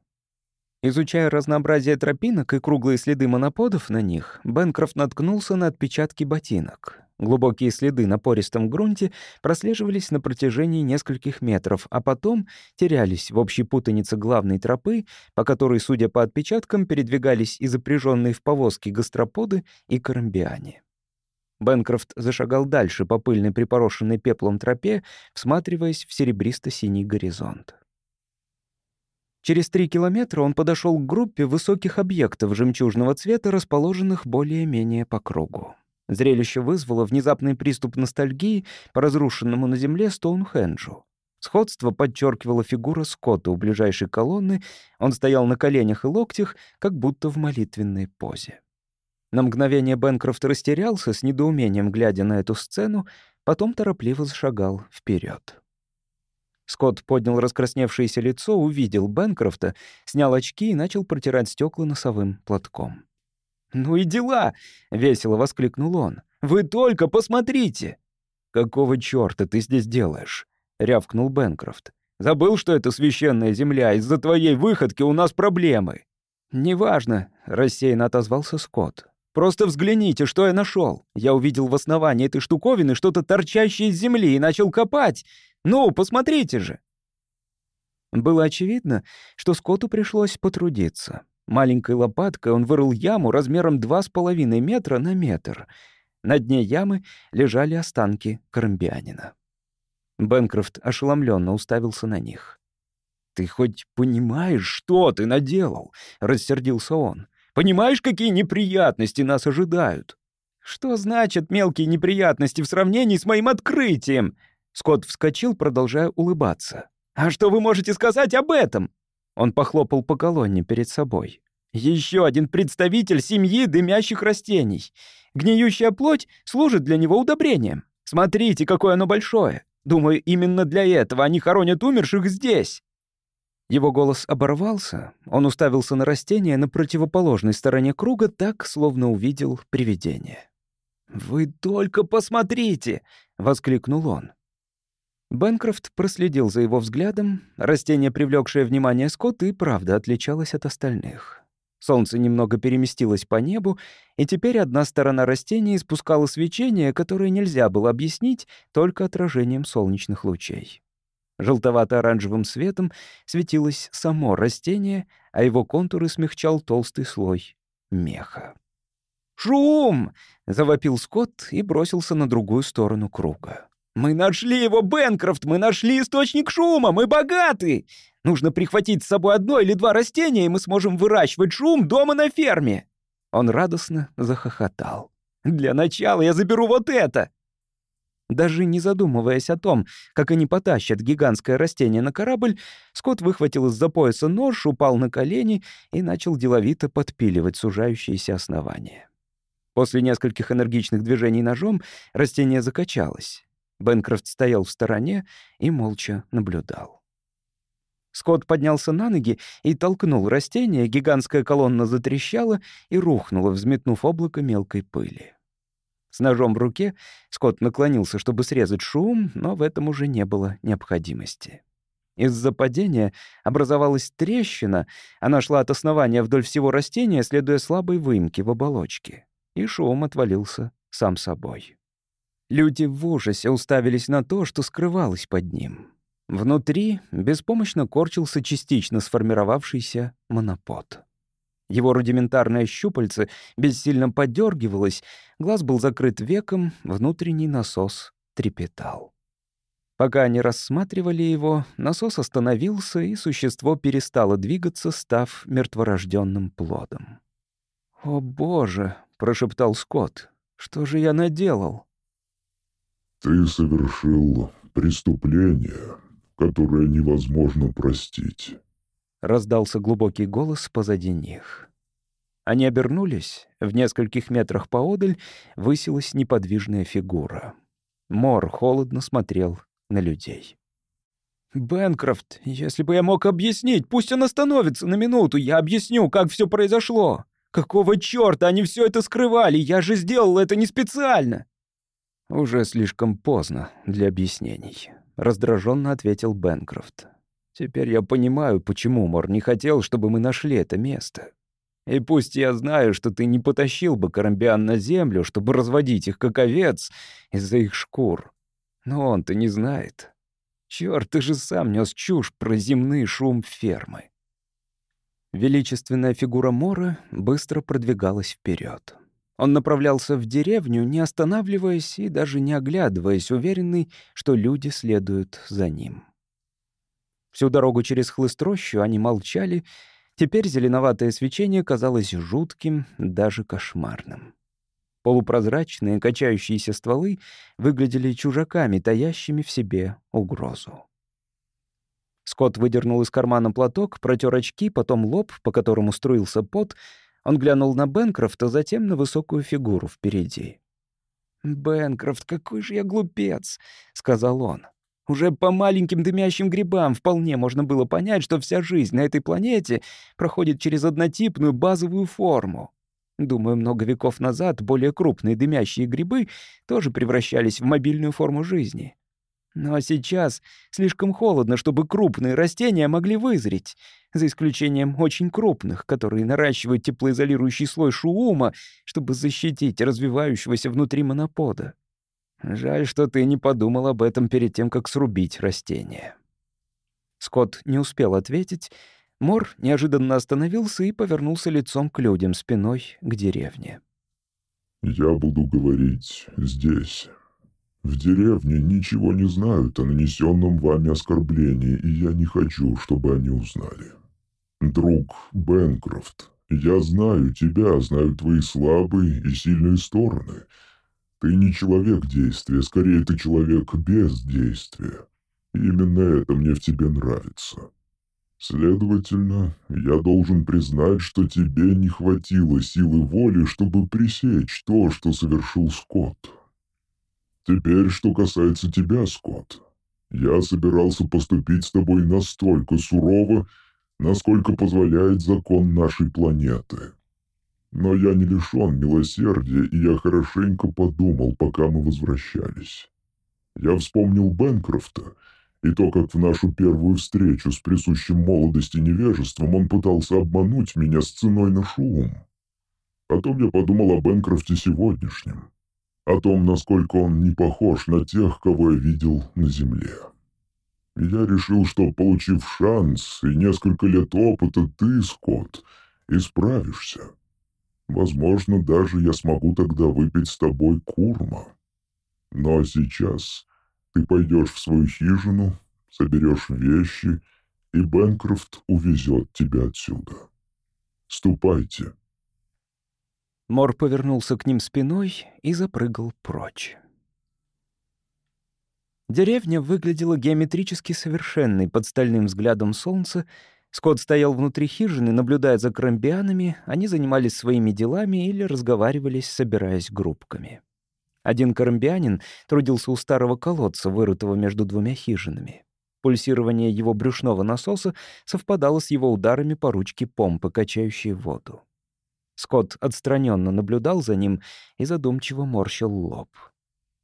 Изучая разнообразие тропинок и круглые следы моноподов на них, Бенкрофт наткнулся на отпечатки ботинок. Глубокие следы на пористом грунте прослеживались на протяжении нескольких метров, а потом терялись в общей путанице главной тропы, по которой, судя по отпечаткам, передвигались и запряженные в повозки гастроподы и карамбиане. Бенкрофт зашагал дальше по пыльной припорошенной пеплом тропе, всматриваясь в серебристо-синий горизонт. Через три километра он подошел к группе высоких объектов жемчужного цвета, расположенных более-менее по кругу. Зрелище вызвало внезапный приступ ностальгии по разрушенному на земле Стоунхенджу. Сходство подчеркивала фигура Скотта у ближайшей колонны. Он стоял на коленях и локтях, как будто в молитвенной позе. На мгновение Бенкрофт растерялся, с недоумением глядя на эту сцену, потом торопливо зашагал вперед. Скотт поднял раскрасневшееся лицо, увидел Бенкрофта, снял очки и начал протирать стекла носовым платком. «Ну и дела!» — весело воскликнул он. «Вы только посмотрите!» «Какого чёрта ты здесь делаешь?» — рявкнул Бенкрофт. «Забыл, что это священная земля, из-за твоей выходки у нас проблемы». «Неважно», — рассеянно отозвался Скотт. «Просто взгляните, что я нашел. Я увидел в основании этой штуковины что-то торчащее из земли и начал копать. Ну, посмотрите же!» Было очевидно, что Скотту пришлось потрудиться. Маленькой лопаткой он вырыл яму размером 2,5 метра на метр. На дне ямы лежали останки карамбианина. Бенкрофт ошеломленно уставился на них. «Ты хоть понимаешь, что ты наделал?» — рассердился он. «Понимаешь, какие неприятности нас ожидают?» «Что значит мелкие неприятности в сравнении с моим открытием?» Скотт вскочил, продолжая улыбаться. «А что вы можете сказать об этом?» Он похлопал по колонне перед собой. Еще один представитель семьи дымящих растений. Гниющая плоть служит для него удобрением. Смотрите, какое оно большое. Думаю, именно для этого они хоронят умерших здесь». Его голос оборвался. Он уставился на растение на противоположной стороне круга так, словно увидел привидение. «Вы только посмотрите!» — воскликнул он. Бенкрофт проследил за его взглядом. Растение, привлекшее внимание Скотта, и правда отличалось от остальных. Солнце немного переместилось по небу, и теперь одна сторона растения испускала свечение, которое нельзя было объяснить только отражением солнечных лучей. Желтовато-оранжевым светом светилось само растение, а его контуры смягчал толстый слой меха. «Шум!» — завопил Скотт и бросился на другую сторону круга. «Мы нашли его, Бенкрофт! Мы нашли источник шума! Мы богаты! Нужно прихватить с собой одно или два растения, и мы сможем выращивать шум дома на ферме!» Он радостно захохотал. «Для начала я заберу вот это!» Даже не задумываясь о том, как они потащат гигантское растение на корабль, Скотт выхватил из-за пояса нож, упал на колени и начал деловито подпиливать сужающиеся основания. После нескольких энергичных движений ножом растение закачалось. Бенкрофт стоял в стороне и молча наблюдал. Скотт поднялся на ноги и толкнул растение, гигантская колонна затрещала и рухнула, взметнув облако мелкой пыли. С ножом в руке Скотт наклонился, чтобы срезать шум, но в этом уже не было необходимости. Из-за падения образовалась трещина, она шла от основания вдоль всего растения, следуя слабой выемке в оболочке, и шум отвалился сам собой. Люди в ужасе уставились на то, что скрывалось под ним. Внутри беспомощно корчился частично сформировавшийся монопод. Его рудиментарное щупальце бессильно подергивалось, глаз был закрыт веком, внутренний насос трепетал. Пока они рассматривали его, насос остановился, и существо перестало двигаться, став мертворожденным плодом. «О, Боже!» — прошептал Скотт. «Что же я наделал?» Ты совершил преступление, которое невозможно простить. Раздался глубокий голос позади них. Они обернулись. В нескольких метрах поодаль высилась неподвижная фигура. Мор холодно смотрел на людей. «Бэнкрофт, если бы я мог объяснить, пусть он остановится на минуту, я объясню, как все произошло. Какого чёрта они все это скрывали? Я же сделал это не специально!» «Уже слишком поздно для объяснений», — раздраженно ответил Бенкрофт. Теперь я понимаю, почему Мор не хотел, чтобы мы нашли это место. И пусть я знаю, что ты не потащил бы Карамбиан на землю, чтобы разводить их как овец из-за их шкур. Но он-то не знает. Чёрт, ты же сам нес чушь про земный шум фермы. Величественная фигура Мора быстро продвигалась вперед. Он направлялся в деревню, не останавливаясь и даже не оглядываясь, уверенный, что люди следуют за ним. Всю дорогу через хлыстрощу они молчали, теперь зеленоватое свечение казалось жутким, даже кошмарным. Полупрозрачные качающиеся стволы выглядели чужаками, таящими в себе угрозу. Скотт выдернул из кармана платок, протер очки, потом лоб, по которому струился пот. Он глянул на Бенкрофта, затем на высокую фигуру впереди. «Бенкрофт, какой же я глупец!» — сказал он. «Уже по маленьким дымящим грибам вполне можно было понять, что вся жизнь на этой планете проходит через однотипную базовую форму. Думаю, много веков назад более крупные дымящие грибы тоже превращались в мобильную форму жизни. Но сейчас слишком холодно, чтобы крупные растения могли вызреть, за исключением очень крупных, которые наращивают теплоизолирующий слой шуума, чтобы защитить развивающегося внутри монопода. Жаль, что ты не подумал об этом перед тем, как срубить растение. Скотт не успел ответить. Мор неожиданно остановился и повернулся лицом к людям, спиной к деревне. «Я буду говорить здесь». В деревне ничего не знают о нанесенном вами оскорблении, и я не хочу, чтобы они узнали. Друг Бенкрофт, я знаю тебя, знаю твои слабые и сильные стороны. Ты не человек действия, скорее ты человек без действия. И именно это мне в тебе нравится. Следовательно, я должен признать, что тебе не хватило силы воли, чтобы пресечь то, что совершил Скотт. Теперь, что касается тебя, Скотт. Я собирался поступить с тобой настолько сурово, насколько позволяет закон нашей планеты. Но я не лишен милосердия, и я хорошенько подумал, пока мы возвращались. Я вспомнил Бенкрофта и то, как в нашу первую встречу с присущим молодости невежеством он пытался обмануть меня с ценой на шум. Потом я подумал о Бенкрофте сегодняшнем о том, насколько он не похож на тех, кого я видел на земле. я решил, что, получив шанс и несколько лет опыта, ты, Скотт, исправишься. Возможно, даже я смогу тогда выпить с тобой курма. Но сейчас ты пойдешь в свою хижину, соберешь вещи, и Бенкрофт увезет тебя отсюда. Ступайте. Мор повернулся к ним спиной и запрыгал прочь. Деревня выглядела геометрически совершенной под стальным взглядом солнца. Скотт стоял внутри хижины, наблюдая за крамбианами, они занимались своими делами или разговаривались, собираясь группками. Один карамбианин трудился у старого колодца, вырытого между двумя хижинами. Пульсирование его брюшного насоса совпадало с его ударами по ручке помпы, качающей воду. Скотт отстраненно наблюдал за ним и задумчиво морщил лоб.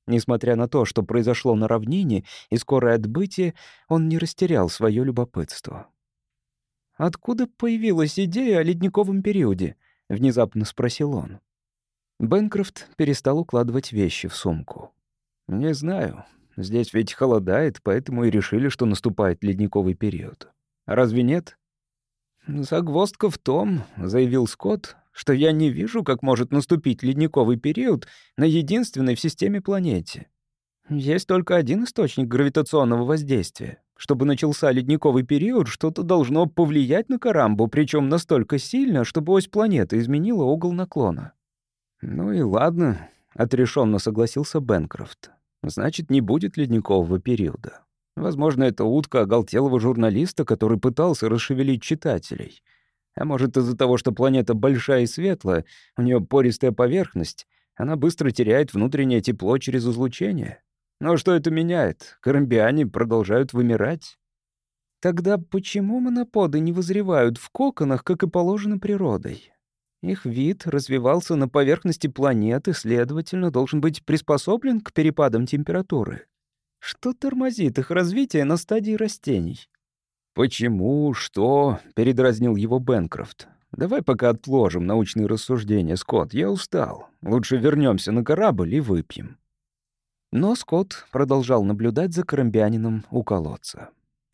Несмотря на то, что произошло на равнине и скорое отбытие, он не растерял свое любопытство. «Откуда появилась идея о ледниковом периоде?» — внезапно спросил он. Бенкрофт перестал укладывать вещи в сумку. «Не знаю. Здесь ведь холодает, поэтому и решили, что наступает ледниковый период. Разве нет?» «Загвоздка в том», — заявил Скотт, что я не вижу, как может наступить ледниковый период на единственной в системе планете. Есть только один источник гравитационного воздействия. Чтобы начался ледниковый период, что-то должно повлиять на Карамбу, причем настолько сильно, чтобы ось планеты изменила угол наклона. «Ну и ладно», — отрешенно согласился Бенкрофт. «Значит, не будет ледникового периода. Возможно, это утка оголтелого журналиста, который пытался расшевелить читателей. А может, из-за того, что планета большая и светлая, у нее пористая поверхность, она быстро теряет внутреннее тепло через излучение? Но что это меняет? Карамбиане продолжают вымирать. Тогда почему моноподы не вызревают в коконах, как и положено природой? Их вид развивался на поверхности планеты, следовательно, должен быть приспособлен к перепадам температуры. Что тормозит их развитие на стадии растений? «Почему? Что?» — передразнил его Бенкрофт. «Давай пока отложим научные рассуждения, Скотт. Я устал. Лучше вернемся на корабль и выпьем». Но Скотт продолжал наблюдать за колумбианином у колодца.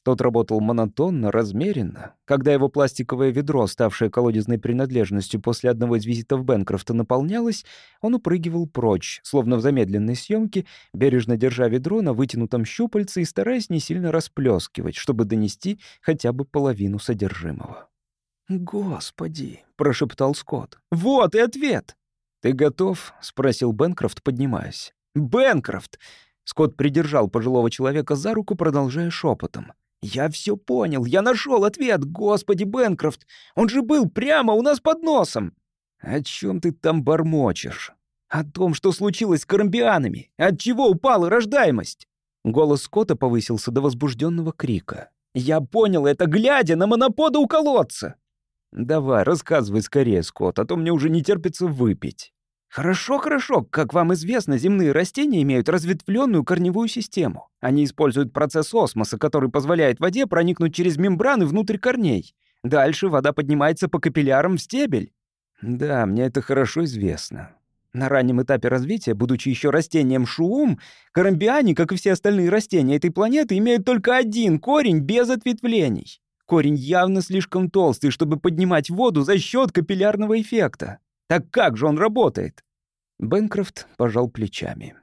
Тот работал монотонно, размеренно. Когда его пластиковое ведро, ставшее колодезной принадлежностью после одного из визитов Бенкрофта, наполнялось, он упрыгивал прочь, словно в замедленной съемке, бережно держа ведро на вытянутом щупальце и стараясь не сильно расплескивать, чтобы донести хотя бы половину содержимого. «Господи!» — прошептал Скотт. «Вот и ответ!» «Ты готов?» — спросил Бенкрофт, поднимаясь. «Бенкрофт!» Скотт придержал пожилого человека за руку, продолжая шепотом. «Я все понял, я нашел ответ, господи, Бенкрофт! Он же был прямо у нас под носом!» «О чем ты там бормочешь?» «О том, что случилось с карамбианами, от чего упала рождаемость!» Голос Скотта повысился до возбужденного крика. «Я понял это, глядя на монопода у колодца!» «Давай, рассказывай скорее, Скотт, а то мне уже не терпится выпить». Хорошо, хорошо. Как вам известно, земные растения имеют разветвленную корневую систему. Они используют процесс осмоса, который позволяет воде проникнуть через мембраны внутрь корней. Дальше вода поднимается по капиллярам в стебель. Да, мне это хорошо известно. На раннем этапе развития, будучи еще растением шуум, карамбиане, как и все остальные растения этой планеты, имеют только один корень без ответвлений. Корень явно слишком толстый, чтобы поднимать воду за счет капиллярного эффекта. Так как же он работает?» Бенкрофт пожал плечами.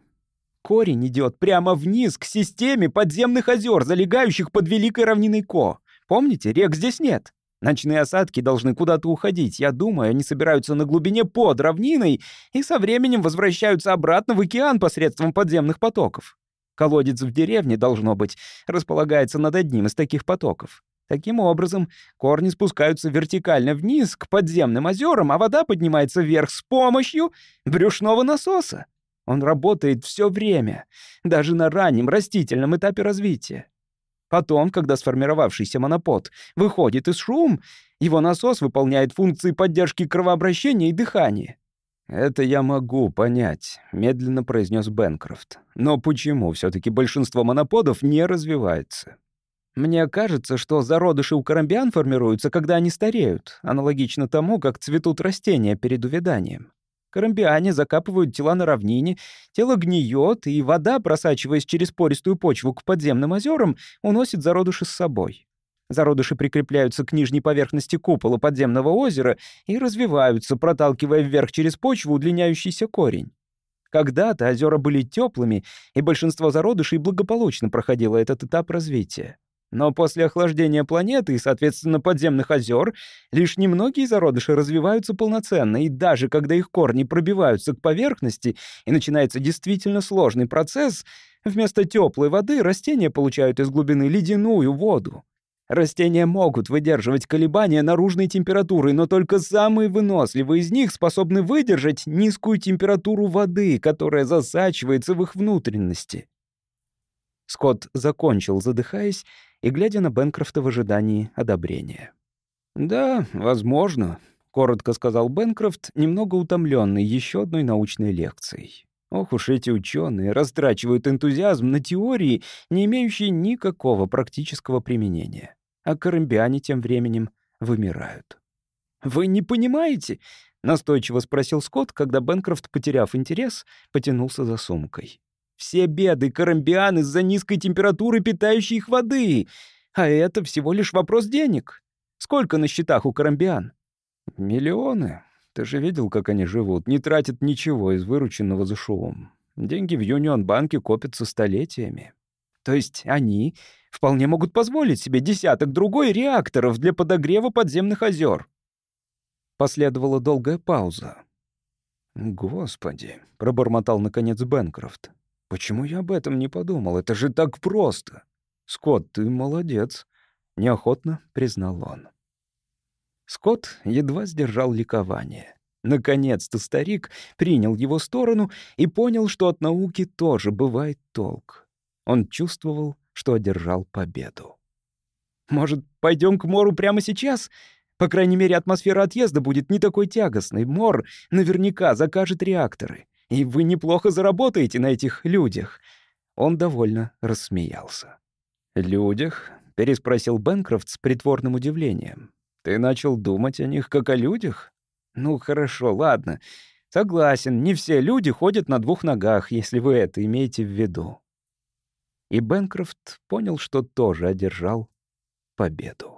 «Корень идет прямо вниз к системе подземных озер, залегающих под Великой равниной Ко. Помните, рек здесь нет. Ночные осадки должны куда-то уходить. Я думаю, они собираются на глубине под равниной и со временем возвращаются обратно в океан посредством подземных потоков. Колодец в деревне, должно быть, располагается над одним из таких потоков. Таким образом, корни спускаются вертикально вниз к подземным озерам, а вода поднимается вверх с помощью брюшного насоса. Он работает все время, даже на раннем растительном этапе развития. Потом, когда сформировавшийся монопод выходит из шум, его насос выполняет функции поддержки кровообращения и дыхания. «Это я могу понять», — медленно произнес Бенкрофт. «Но почему все таки большинство моноподов не развивается?» Мне кажется, что зародыши у карамбиан формируются, когда они стареют, аналогично тому, как цветут растения перед увяданием. Карамбиане закапывают тела на равнине, тело гниет, и вода, просачиваясь через пористую почву к подземным озерам, уносит зародыши с собой. Зародыши прикрепляются к нижней поверхности купола подземного озера и развиваются, проталкивая вверх через почву удлиняющийся корень. Когда-то озера были теплыми, и большинство зародышей благополучно проходило этот этап развития. Но после охлаждения планеты и, соответственно, подземных озер, лишь немногие зародыши развиваются полноценно, и даже когда их корни пробиваются к поверхности и начинается действительно сложный процесс, вместо теплой воды растения получают из глубины ледяную воду. Растения могут выдерживать колебания наружной температуры, но только самые выносливые из них способны выдержать низкую температуру воды, которая засачивается в их внутренности. Скотт закончил, задыхаясь, и глядя на Бенкрофта в ожидании одобрения. «Да, возможно», — коротко сказал Бенкрофт, немного утомленный еще одной научной лекцией. Ох уж эти ученые растрачивают энтузиазм на теории, не имеющие никакого практического применения. А карамбиане тем временем вымирают. «Вы не понимаете?» — настойчиво спросил Скотт, когда Бенкрофт, потеряв интерес, потянулся за сумкой. Все беды карамбиан из-за низкой температуры питающей их воды. А это всего лишь вопрос денег. Сколько на счетах у карамбиан? Миллионы. Ты же видел, как они живут. Не тратят ничего из вырученного за шоум. Деньги в Юнион-банке копятся столетиями. То есть они вполне могут позволить себе десяток другой реакторов для подогрева подземных озер. Последовала долгая пауза. «Господи», — пробормотал наконец Бенкрофт. Почему я об этом не подумал? Это же так просто. Скотт, ты молодец, неохотно признал он. Скотт едва сдержал ликование. Наконец-то старик принял его сторону и понял, что от науки тоже бывает толк. Он чувствовал, что одержал победу. «Может, пойдем к Мору прямо сейчас? По крайней мере, атмосфера отъезда будет не такой тягостной. Мор наверняка закажет реакторы и вы неплохо заработаете на этих людях». Он довольно рассмеялся. «Людях?» —— переспросил Бэнкрофт с притворным удивлением. «Ты начал думать о них как о людях? Ну, хорошо, ладно. Согласен, не все люди ходят на двух ногах, если вы это имеете в виду». И Бэнкрофт понял, что тоже одержал победу.